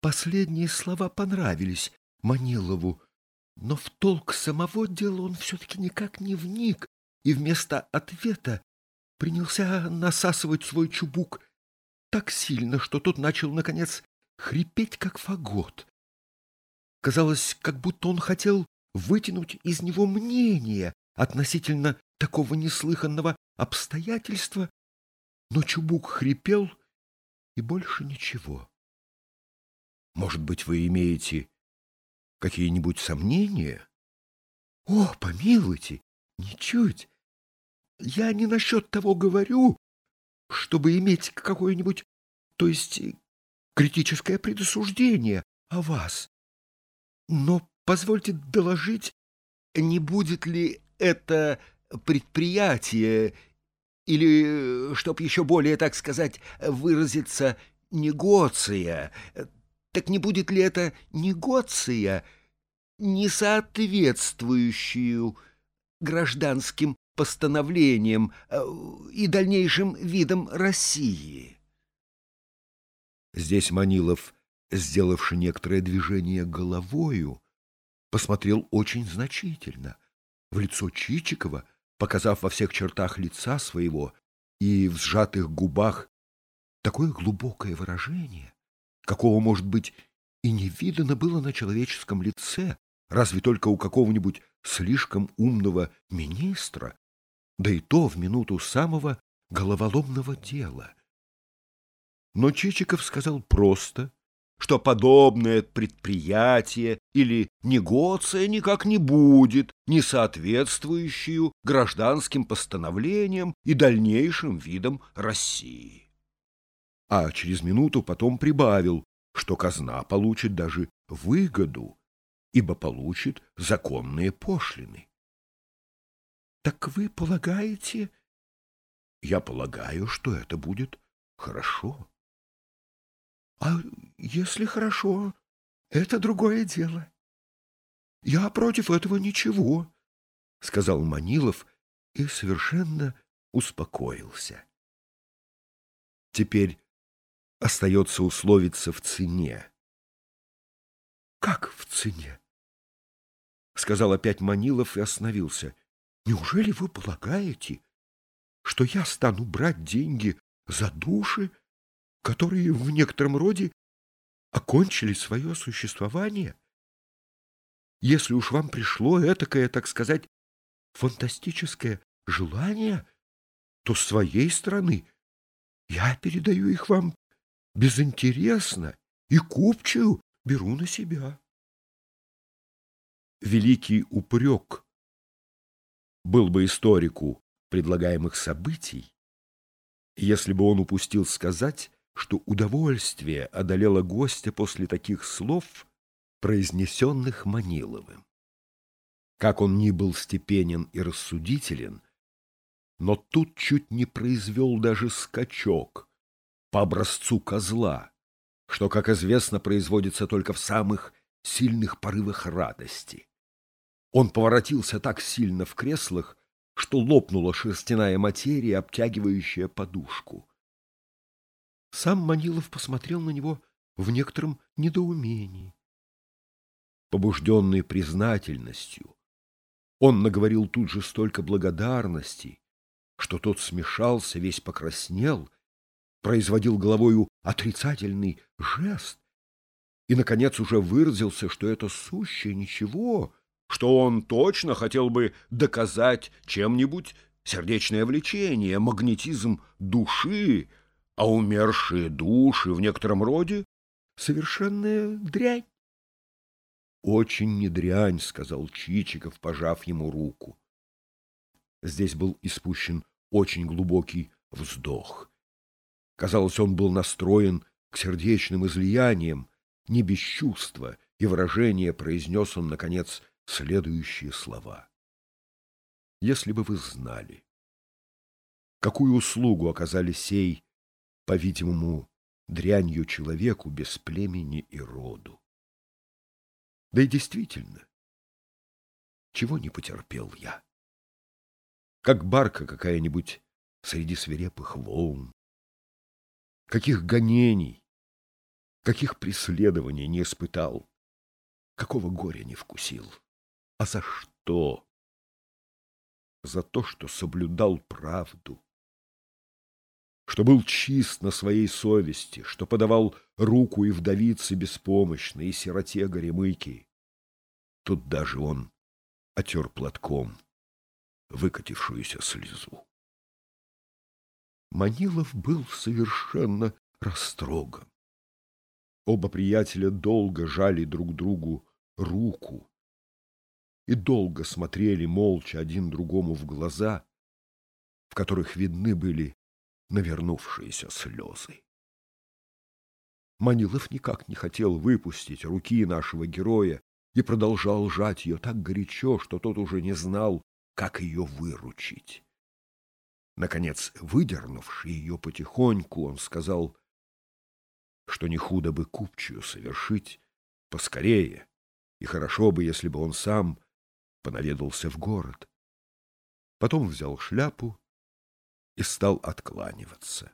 Последние слова понравились Манилову, но в толк самого дела он все-таки никак не вник и вместо ответа принялся насасывать свой чубук так сильно, что тот начал, наконец, хрипеть, как фагот. Казалось, как будто он хотел вытянуть из него мнение относительно такого неслыханного обстоятельства, но чубук хрипел и больше ничего. Может быть, вы имеете какие-нибудь сомнения? О, помилуйте, ничуть. Я не насчет того говорю, чтобы иметь какое-нибудь, то есть критическое предосуждение о вас. Но позвольте доложить, не будет ли это предприятие или, чтоб еще более, так сказать, выразиться, негоция, так не будет ли это негоция, не соответствующую гражданским постановлениям э, и дальнейшим видам России? Здесь Манилов, сделавший некоторое движение головою, посмотрел очень значительно в лицо Чичикова, показав во всех чертах лица своего и в сжатых губах такое глубокое выражение, какого, может быть, и не видано было на человеческом лице, разве только у какого-нибудь слишком умного министра, да и то в минуту самого головоломного дела. Но Чичиков сказал просто, что подобное предприятие или негоция никак не будет, не соответствующую гражданским постановлениям и дальнейшим видам России. А через минуту потом прибавил, что казна получит даже выгоду, ибо получит законные пошлины. — Так вы полагаете? — Я полагаю, что это будет хорошо. — А если хорошо, это другое дело. — Я против этого ничего, — сказал Манилов и совершенно успокоился. Теперь остается условиться в цене. — Как в цене? — сказал опять Манилов и остановился. — Неужели вы полагаете, что я стану брать деньги за души, которые в некотором роде окончили свое существование? Если уж вам пришло этакое, так сказать, фантастическое желание, то с своей стороны я передаю их вам безинтересно и купчую беру на себя. Великий упрек был бы историку предлагаемых событий, если бы он упустил сказать, что удовольствие одолело гостя после таких слов, произнесенных Маниловым. Как он ни был степенен и рассудителен, но тут чуть не произвел даже скачок по образцу козла, что, как известно, производится только в самых сильных порывах радости. Он поворотился так сильно в креслах, что лопнула шерстяная материя, обтягивающая подушку. Сам Манилов посмотрел на него в некотором недоумении. Побужденный признательностью, он наговорил тут же столько благодарности, что тот смешался, весь покраснел, производил головою отрицательный жест и, наконец, уже выразился, что это сущее ничего, что он точно хотел бы доказать чем-нибудь сердечное влечение, магнетизм души, а умершие души в некотором роде — совершенная дрянь. — Очень не дрянь, — сказал Чичиков, пожав ему руку. Здесь был испущен очень глубокий вздох. Казалось, он был настроен к сердечным излияниям, не без чувства, и выражения произнес он, наконец, следующие слова. Если бы вы знали, какую услугу оказали сей по-видимому, дрянью человеку без племени и роду. Да и действительно, чего не потерпел я? Как барка какая-нибудь среди свирепых волн. Каких гонений, каких преследований не испытал, какого горя не вкусил. А за что? За то, что соблюдал правду, что был чист на своей совести, что подавал руку и вдовице беспомощной, и сироте горемыки. Тут даже он отер платком выкатившуюся слезу. Манилов был совершенно растроган. Оба приятеля долго жали друг другу руку и долго смотрели молча один другому в глаза, в которых видны были навернувшиеся слезы. Манилов никак не хотел выпустить руки нашего героя и продолжал жать ее так горячо, что тот уже не знал, как ее выручить. Наконец, выдернувший ее потихоньку, он сказал, что не худо бы купчую совершить поскорее, и хорошо бы, если бы он сам понаведался в город. Потом взял шляпу и стал откланиваться.